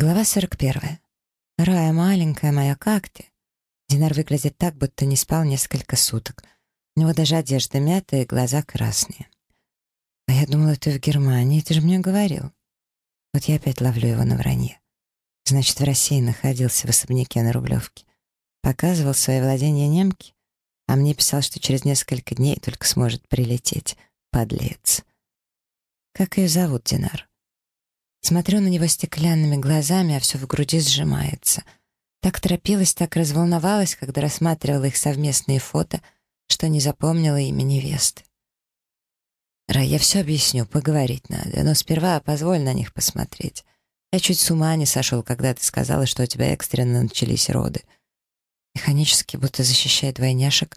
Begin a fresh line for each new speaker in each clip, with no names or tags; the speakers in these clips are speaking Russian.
Глава 41. «Рая, маленькая моя, как ты?» Динар выглядит так, будто не спал несколько суток. У него даже одежда мятая и глаза красные. «А я думала, ты в Германии, ты же мне говорил». Вот я опять ловлю его на вранье. Значит, в России находился в особняке на Рублевке. Показывал свои владения немки, а мне писал, что через несколько дней только сможет прилететь. Подлец. Как ее зовут, Динар? Смотрю на него стеклянными глазами, а все в груди сжимается. Так торопилась, так разволновалась, когда рассматривала их совместные фото, что не запомнила имя невесты. Рай, я все объясню, поговорить надо, но сперва позволь на них посмотреть. Я чуть с ума не сошел, когда ты сказала, что у тебя экстренно начались роды. Механически, будто защищая двойняшек,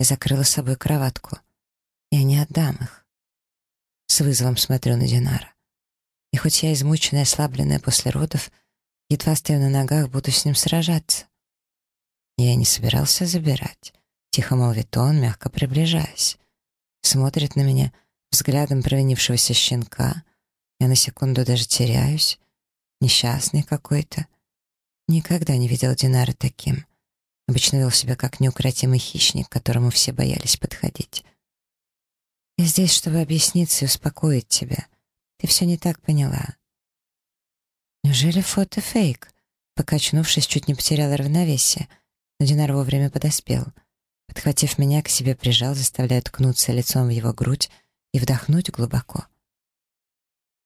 я закрыла собой кроватку. Я не отдам их. С вызовом смотрю на Динара. И хоть я измученная, ослабленная после родов, едва стою на ногах, буду с ним сражаться. Я не собирался забирать. Тихо молвит он, мягко приближаясь. Смотрит на меня взглядом провинившегося щенка. Я на секунду даже теряюсь. Несчастный какой-то. Никогда не видел Динара таким. Обычно вел себя как неукротимый хищник, к которому все боялись подходить. Я здесь, чтобы объясниться и успокоить тебя. Ты все не так поняла. Неужели фото фейк? Покачнувшись, чуть не потеряла равновесие, но Динар вовремя подоспел. Подхватив меня, к себе прижал, заставляя ткнуться лицом в его грудь и вдохнуть глубоко.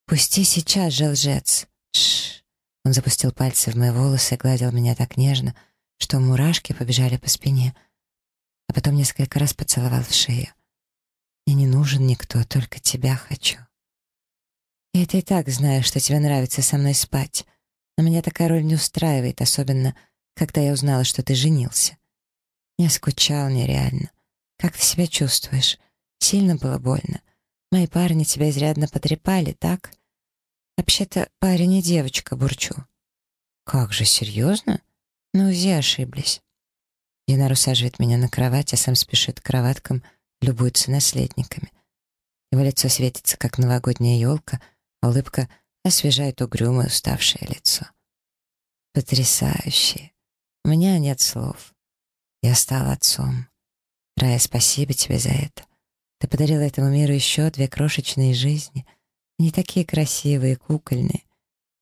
«Пусти сейчас же, лжец!» Шш. Он запустил пальцы в мои волосы и гладил меня так нежно, что мурашки побежали по спине, а потом несколько раз поцеловал в шею. «Мне не нужен никто, только тебя хочу». Я это и так знаю, что тебе нравится со мной спать. Но меня такая роль не устраивает, особенно, когда я узнала, что ты женился. Я скучал нереально. Как ты себя чувствуешь? Сильно было больно. Мои парни тебя изрядно потрепали, так? Вообще-то парень и девочка, бурчу. Как же, серьезно? На УЗИ ошиблись. Динар усаживает меня на кровать, а сам спешит к кроваткам, любуется наследниками. Его лицо светится, как новогодняя елка — Улыбка освежает угрюмое уставшее лицо. Потрясающе. У меня нет слов. Я стал отцом. Рая, спасибо тебе за это. Ты подарила этому миру еще две крошечные жизни. Не такие красивые, кукольные.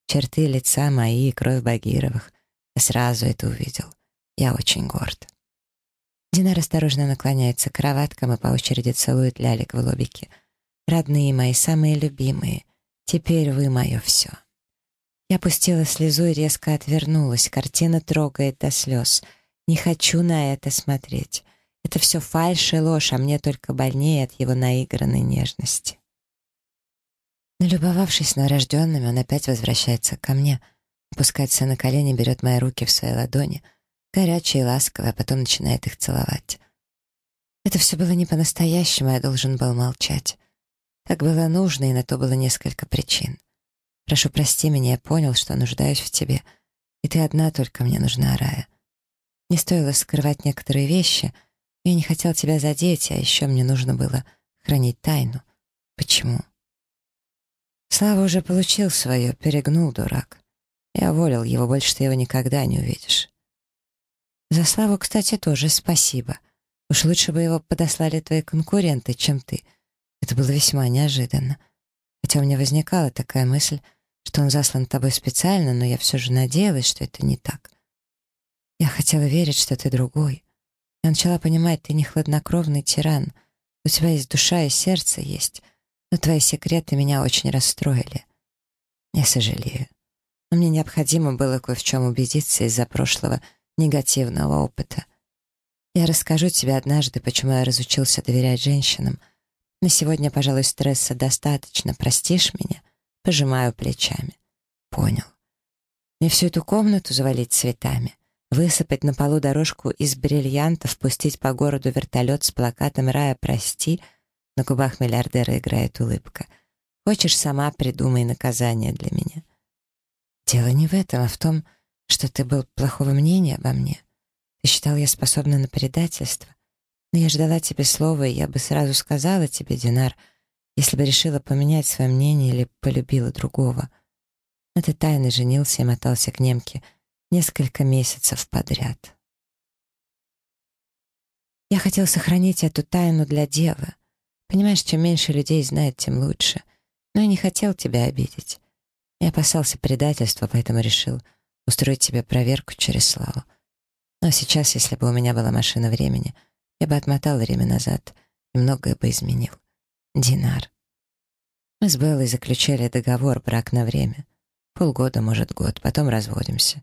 Черты лица мои и кровь Багировых. Я сразу это увидел. Я очень горд. Динар осторожно наклоняется к кроваткам и по очереди целует лялик в лобике. Родные мои, самые любимые — Теперь вы мое все. Я пустила слезу и резко отвернулась. Картина трогает до слез. Не хочу на это смотреть. Это все фальшь и ложь, а мне только больнее от его наигранной нежности. Налюбовавшись новорожденными, он опять возвращается ко мне, опускается на колени, берет мои руки в свои ладони, горячие и ласковые, а потом начинает их целовать. Это все было не по-настоящему, я должен был молчать. Так было нужно, и на то было несколько причин. Прошу, прости меня, я понял, что нуждаюсь в тебе, и ты одна только мне нужна, Рая. Не стоило скрывать некоторые вещи, я не хотел тебя задеть, а еще мне нужно было хранить тайну. Почему? Слава уже получил свое, перегнул, дурак. Я уволил его, больше ты его никогда не увидишь. За Славу, кстати, тоже спасибо. Уж лучше бы его подослали твои конкуренты, чем ты — это было весьма неожиданно. Хотя у меня возникала такая мысль, что он заслан тобой специально, но я все же надеялась, что это не так. Я хотела верить, что ты другой. Я начала понимать, ты не хладнокровный тиран. У тебя есть душа и сердце есть, но твои секреты меня очень расстроили. Я сожалею. Но мне необходимо было кое в чем убедиться из-за прошлого негативного опыта. Я расскажу тебе однажды, почему я разучился доверять женщинам — на сегодня, пожалуй, стресса достаточно. Простишь меня? Пожимаю плечами. Понял. Мне всю эту комнату завалить цветами, высыпать на полу дорожку из бриллиантов, пустить по городу вертолет с плакатом «Рая, прости», на губах миллиардера играет улыбка. Хочешь, сама придумай наказание для меня. Дело не в этом, а в том, что ты был плохого мнения обо мне. Ты считал, я способна на предательство. Но я ждала тебе слова, и я бы сразу сказала тебе, Динар, если бы решила поменять свое мнение или полюбила другого. Но ты тайно женился и мотался к немке несколько месяцев подряд. Я хотел сохранить эту тайну для дела. Понимаешь, чем меньше людей знает, тем лучше. Но я не хотел тебя обидеть. Я опасался предательства, поэтому решил устроить тебе проверку через Славу. Но сейчас, если бы у меня была машина времени, я бы отмотал время назад и многое бы изменил. Динар. Мы с Беллой заключили договор брак на время. Полгода, может, год, потом разводимся.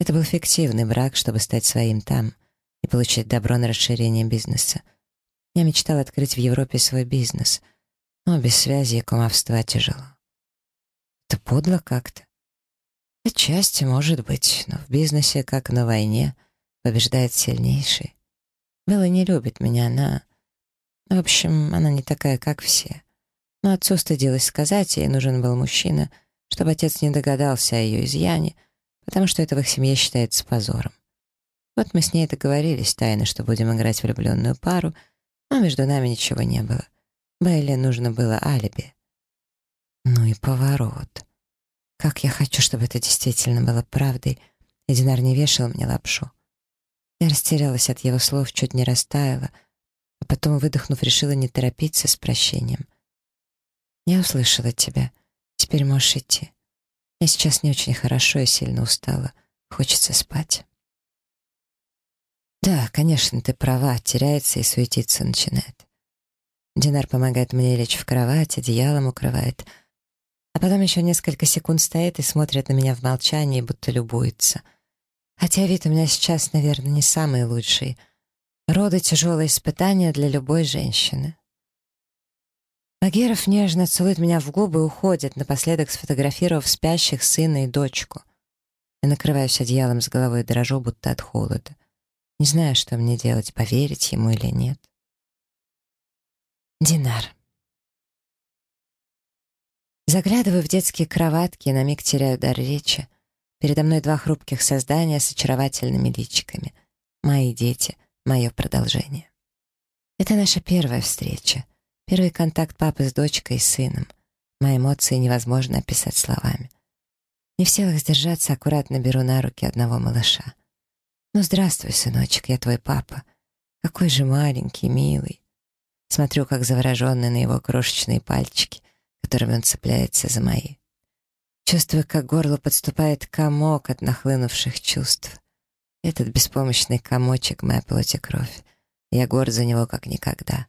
Это был фиктивный брак, чтобы стать своим там и получить добро на расширение бизнеса. Я мечтал открыть в Европе свой бизнес, но без связи и кумовства тяжело. Это подло как-то. Отчасти, может быть, но в бизнесе, как на войне, побеждает сильнейший. Белла не любит меня, она... В общем, она не такая, как все. Но отцу стыдилось сказать, ей нужен был мужчина, чтобы отец не догадался о ее изъяне, потому что это в их семье считается позором. Вот мы с ней договорились тайно, что будем играть влюбленную пару, но между нами ничего не было. Белле нужно было алиби. Ну и поворот. Как я хочу, чтобы это действительно было правдой, и не вешал мне лапшу. Я растерялась от его слов, чуть не растаяла, а потом, выдохнув, решила не торопиться с прощением. «Я услышала тебя. Теперь можешь идти. Я сейчас не очень хорошо и сильно устала. Хочется спать». «Да, конечно, ты права. Теряется и суетиться начинает». Динар помогает мне лечь в кровать, одеялом укрывает — а потом еще несколько секунд стоит и смотрит на меня в молчании, будто любуется. Хотя вид у меня сейчас, наверное, не самый лучший. Роды — тяжелое испытание для любой женщины. Багиров нежно целует меня в губы и уходит, напоследок сфотографировав спящих сына и дочку. Я накрываюсь одеялом с головой и дрожу, будто от холода. Не знаю, что мне делать, поверить ему или нет. Динар. Заглядываю в детские кроватки и на миг теряю дар речи. Передо мной два хрупких создания с очаровательными личиками. Мои дети, мое продолжение. Это наша первая встреча. Первый контакт папы с дочкой и сыном. Мои эмоции невозможно описать словами. Не в силах сдержаться, аккуратно беру на руки одного малыша. «Ну, здравствуй, сыночек, я твой папа. Какой же маленький, милый». Смотрю, как завороженный на его крошечные пальчики — которыми он цепляется за мои. Чувствую, как горло подступает комок от нахлынувших чувств. Этот беспомощный комочек — моя плоть и кровь. Я горд за него как никогда.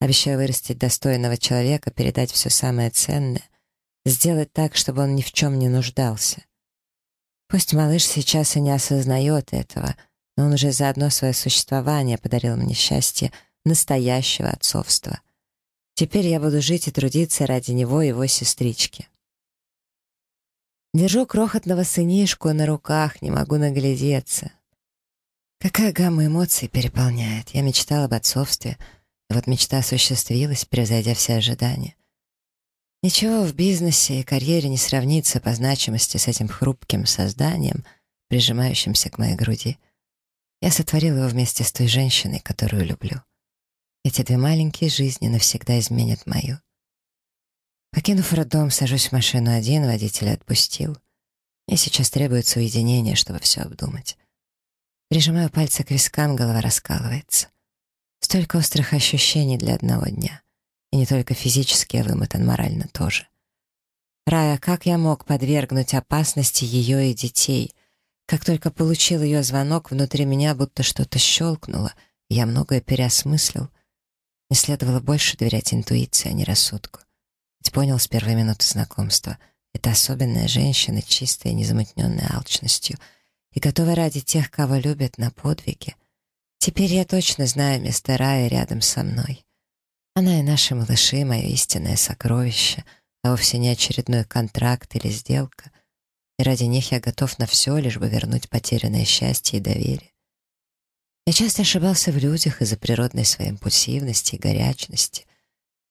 Обещаю вырастить достойного человека, передать все самое ценное, сделать так, чтобы он ни в чем не нуждался. Пусть малыш сейчас и не осознает этого, но он уже за одно свое существование подарил мне счастье настоящего отцовства. Теперь я буду жить и трудиться ради него и его сестрички. Держу крохотного сынишку на руках, не могу наглядеться. Какая гамма эмоций переполняет. Я мечтала об отцовстве, и вот мечта осуществилась, превзойдя все ожидания. Ничего в бизнесе и карьере не сравнится по значимости с этим хрупким созданием, прижимающимся к моей груди. Я сотворила его вместе с той женщиной, которую люблю. Эти две маленькие жизни навсегда изменят мою. Покинув роддом, сажусь в машину один, водитель отпустил. Мне сейчас требуется уединение, чтобы все обдумать. Прижимаю пальцы к вискам, голова раскалывается. Столько острых ощущений для одного дня. И не только физически я вымотан, морально тоже. Рая, как я мог подвергнуть опасности ее и детей? Как только получил ее звонок, внутри меня будто что-то щелкнуло, я многое переосмыслил — не следовало больше доверять интуиции, а не рассудку. Ведь понял с первой минуты знакомства. Это особенная женщина, чистая, незамутненная алчностью и готова ради тех, кого любят, на подвиги. Теперь я точно знаю место рая рядом со мной. Она и наши малыши — мое истинное сокровище, а вовсе не очередной контракт или сделка. И ради них я готов на все, лишь бы вернуть потерянное счастье и доверие. Я часто ошибался в людях из-за природной своей импульсивности и горячности.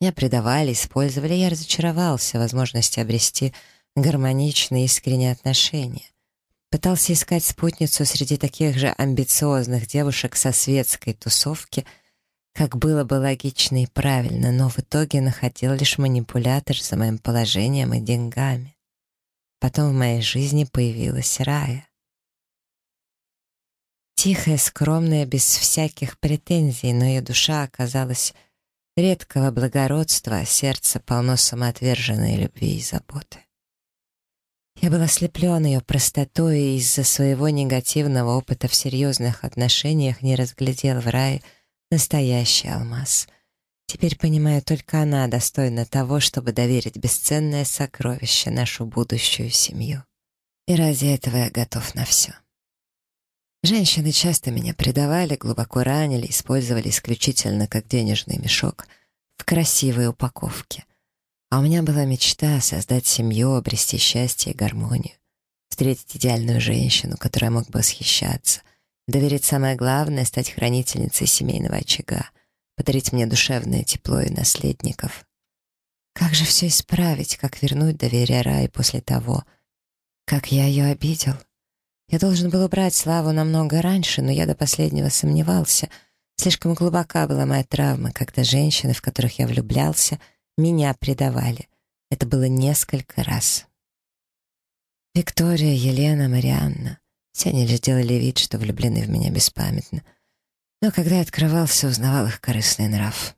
Меня предавали, использовали, я разочаровался в возможности обрести гармоничные искренние отношения. Пытался искать спутницу среди таких же амбициозных девушек со светской тусовки, как было бы логично и правильно, но в итоге находил лишь манипулятор за моим положением и деньгами. потом в моей жизни появилась Рая. Тихая, скромная, без всяких претензий, но ее душа оказалась редкого благородства, а сердце полно самоотверженной любви и заботы. Я был ослеплен ее простотой и из-за своего негативного опыта в серьезных отношениях не разглядел в рае настоящий алмаз. Теперь понимаю, только она достойна того, чтобы доверить бесценное сокровище, нашу будущую семью. И ради этого я готов на все. Женщины часто меня предавали, глубоко ранили, использовали исключительно как денежный мешок в красивой упаковке. А у меня была мечта создать семью, обрести счастье и гармонию, встретить идеальную женщину, которой мог бы восхищаться, доверить самое главное — стать хранительницей семейного очага, подарить мне душевное тепло и наследников. Как же все исправить, как вернуть доверие Раи после того, как я ее обидел? Я должен был убрать Славу намного раньше, но я до последнего сомневался. Слишком глубока была моя травма, когда женщины, в которых я влюблялся, меня предавали. Это было несколько раз. Виктория, Елена, Марианна. Все они лишь делали вид, что влюблены в меня беспамятно. Но когда я открывался, узнавал их корыстный нрав.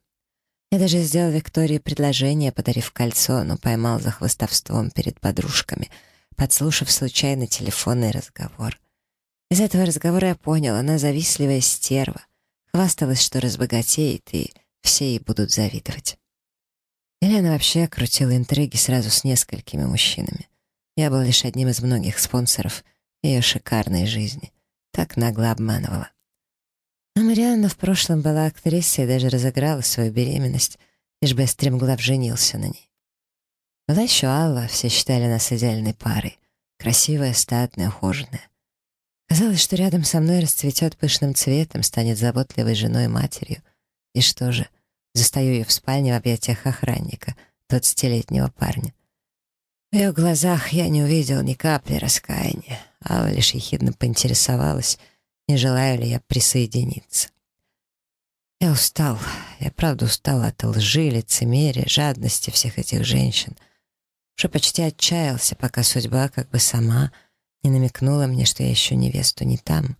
Я даже сделал Виктории предложение, подарив кольцо, но поймал за хвостовством перед подружками — подслушав случайно телефонный разговор. Из этого разговора я понял, она завистливая стерва, хвасталась, что разбогатеет, и все ей будут завидовать. Елена вообще крутила интриги сразу с несколькими мужчинами. Я был лишь одним из многих спонсоров ее шикарной жизни. Так нагло обманывала. А Марианна в прошлом была актрисой и даже разыграла свою беременность, лишь бы я стремглав женился на ней. Была еще Алла, все считали нас идеальной парой. Красивая, статная, ухоженная. Казалось, что рядом со мной расцветет пышным цветом, станет заботливой женой и матерью. И что же, застаю ее в спальне в объятиях охранника, двадцатилетнего парня. В ее глазах я не увидел ни капли раскаяния. Алла лишь ехидно поинтересовалась, не желаю ли я присоединиться. Я устал, я правда устал от лжи, лицемерия, жадности всех этих женщин — уже почти отчаялся, пока судьба как бы сама не намекнула мне, что я еще невесту не там.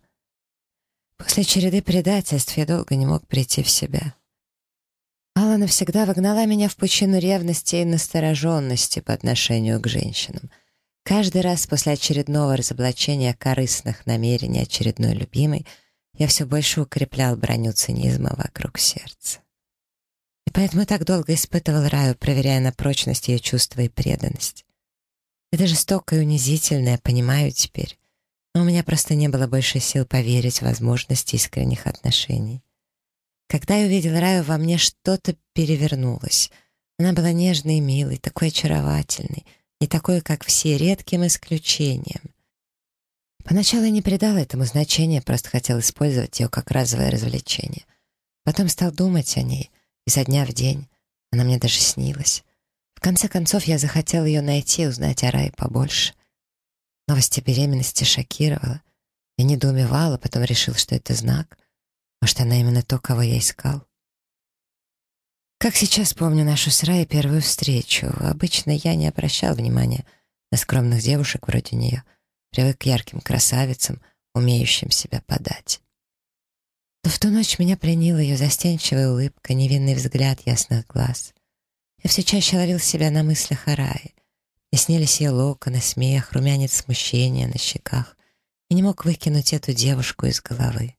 После череды предательств я долго не мог прийти в себя. Алла навсегда вогнала меня в пучину ревности и настороженности по отношению к женщинам. Каждый раз после очередного разоблачения корыстных намерений очередной любимой я все больше укреплял броню цинизма вокруг сердца. И поэтому так долго испытывал Раю, проверяя на прочность ее чувства и преданность. Это жестоко и унизительно, я понимаю теперь. Но у меня просто не было больше сил поверить в возможность искренних отношений. Когда я увидел Раю, во мне что-то перевернулось. Она была нежной и милой, такой очаровательной, не такой, как все, редким исключением. Поначалу я не придал этому значения, просто хотел использовать ее как разовое развлечение. Потом стал думать о ней, Изо дня в день. Она мне даже снилась. В конце концов, я захотел ее найти, узнать о Рае побольше. Новость о беременности шокировала. Я недоумевала, потом решил, что это знак. Может, она именно то, кого я искал. Как сейчас помню нашу с Раей первую встречу. Обычно я не обращал внимания на скромных девушек вроде нее. Привык к ярким красавицам, умеющим себя подать. В ту ночь меня пленила ее застенчивая улыбка, невинный взгляд ясных глаз. Я все чаще ловил себя на мыслях о рае. Мне снились ее локоны, смех, румянец смущения на щеках. И не мог выкинуть эту девушку из головы.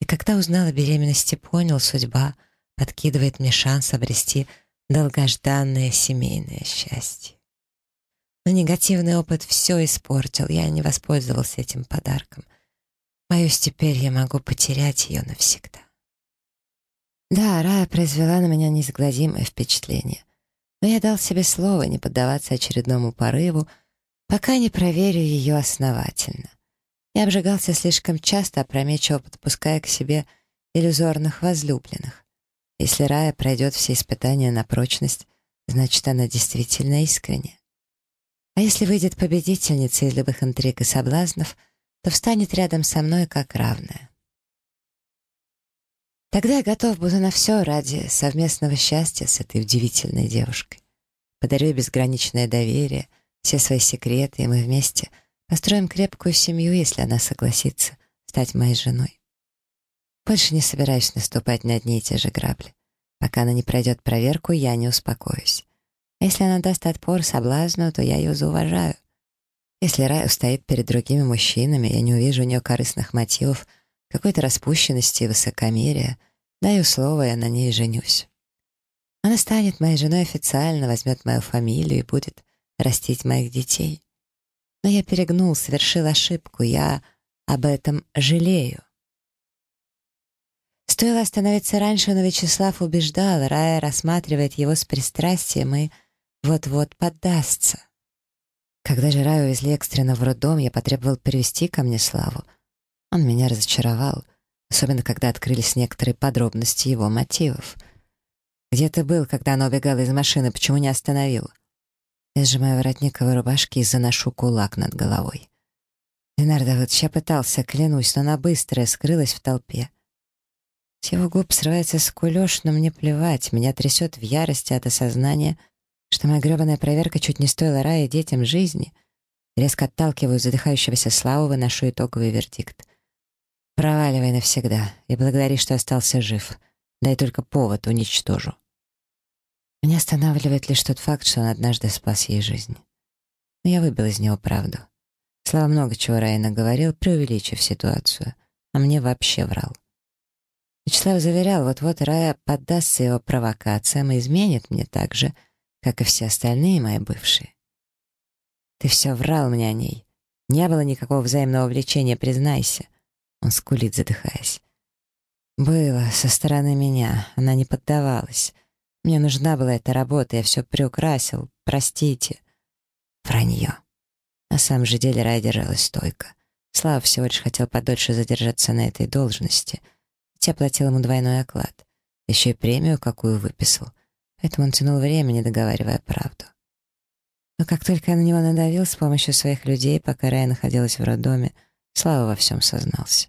И когда узнал о беременности, понял, судьба подкидывает мне шанс обрести долгожданное семейное счастье. Но негативный опыт все испортил, я не воспользовался этим подарком. Боюсь, теперь я могу потерять ее навсегда. Да, Рая произвела на меня неизгладимое впечатление. Но я дал себе слово не поддаваться очередному порыву, пока не проверю ее основательно. Я обжигался слишком часто, опрометчиво подпуская к себе иллюзорных возлюбленных. Если Рая пройдет все испытания на прочность, значит, она действительно искренняя. А если выйдет победительницей из любых интриг и соблазнов — то встанет рядом со мной как равная. Тогда я готов буду на все ради совместного счастья с этой удивительной девушкой. Подарю безграничное доверие, все свои секреты, и мы вместе построим крепкую семью, если она согласится стать моей женой. Больше не собираюсь наступать на одни и те же грабли. Пока она не пройдет проверку, я не успокоюсь. А если она даст отпор соблазну, то я ее зауважаю. Если Рая стоит перед другими мужчинами, я не увижу у нее корыстных мотивов, какой-то распущенности и высокомерия, даю слово, я на ней женюсь. Она станет моей женой официально, возьмет мою фамилию и будет растить моих детей. Но я перегнул, совершил ошибку, я об этом жалею. Стоило остановиться раньше, но Вячеслав убеждал, Рая рассматривает его с пристрастием и вот-вот поддастся. Когда же Раю увезли экстренно в роддом, я потребовал привести ко мне Славу. Он меня разочаровал, особенно когда открылись некоторые подробности его мотивов. «Где ты был, когда она убегала из машины? Почему не остановил?» Я сжимаю воротник его рубашки и заношу кулак над головой. Ленар Давыдович, я пытался, клянусь, но она быстро скрылась в толпе. С его губ срывается скулёж, но мне плевать, меня трясет в ярости от осознания, что моя грёбаная проверка чуть не стоила рая детям жизни. Резко отталкиваю задыхающегося Славу, выношу итоговый вердикт. Проваливай навсегда и благодари, что остался жив. Дай только повод, уничтожу. Меня останавливает лишь тот факт, что он однажды спас ей жизнь. Но я выбил из него правду. Слава много чего Рая наговорил, преувеличив ситуацию, а мне вообще врал. Вячеслав заверял, вот-вот Рая поддастся его провокациям и изменит мне так же, как и все остальные мои бывшие. Ты все врал мне о ней. Не было никакого взаимного влечения, признайся. Он скулит, задыхаясь. Было со стороны меня, она не поддавалась. Мне нужна была эта работа, я все приукрасил, простите. Вранье. На самом же деле Рай держалась стойко. Слава всего лишь хотел подольше задержаться на этой должности. Я платил ему двойной оклад. Еще и премию какую выписал. Поэтому он тянул время, не договаривая правду. Но как только я на него надавил с помощью своих людей, пока Рая находилась в роддоме, Слава во всем сознался.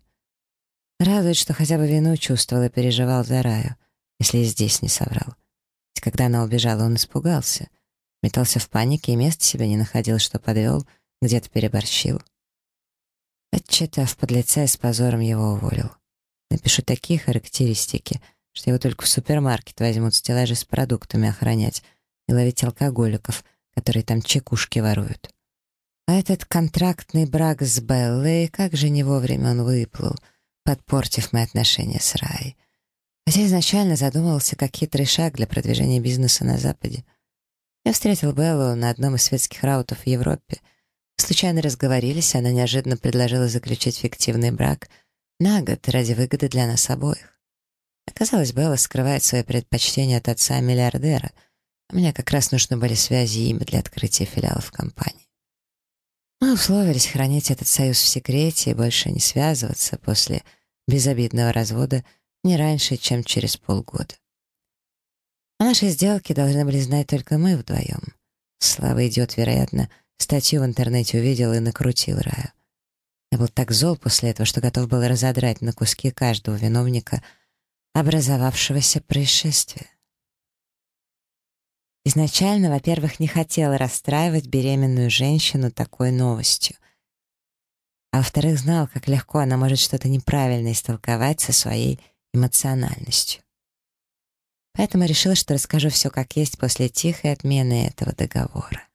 Радует, что хотя бы вину чувствовал и переживал за Раю, если и здесь не соврал. Ведь когда она убежала, он испугался. Метался в панике и места себе не находил, что подвел, где-то переборщил. Отчитав подлеца с позором его уволил. Напишу такие характеристики, что его только в супермаркет возьмут стеллажи с продуктами охранять и ловить алкоголиков, которые там чекушки воруют. А этот контрактный брак с Беллой, как же не вовремя он выплыл — подпортив мои отношения с Раей. Хотя изначально задумывался как хитрый шаг для продвижения бизнеса на Западе. Я встретил Беллу на одном из светских раутов в Европе. Случайно разговорились, она неожиданно предложила заключить фиктивный брак на год ради выгоды для нас обоих. Оказалось, Белла скрывает свои предпочтения от отца-миллиардера, а мне как раз нужны были связи и имя для открытия филиалов компании. Мы условились хранить этот союз в секрете и больше не связываться после безобидного развода не раньше, чем через полгода. О нашей сделке должны были знать только мы вдвоем. Слава идет, вероятно, статью в интернете увидел и накрутил Раю. Я был так зол после этого, что готов был разодрать на куски каждого виновника образовавшегося происшествия. Изначально, во-первых, не хотела расстраивать беременную женщину такой новостью. А во-вторых, знал, как легко она может что-то неправильно истолковать со своей эмоциональностью. Поэтому решила, что расскажу все как есть после тихой отмены этого договора.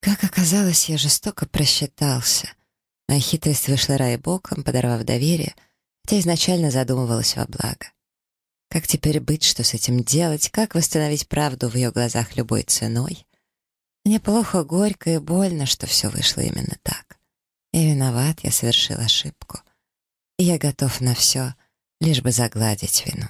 Как оказалось, я жестоко просчитался. Моя хитрость вышла райбоком, подорвав доверие, хотя изначально задумывалась во благо. Как теперь быть, что с этим делать, как восстановить правду в ее глазах любой ценой? Мне плохо, горько и больно, что все вышло именно так. Я виноват, я совершил ошибку. И я готов на все, лишь бы загладить вину.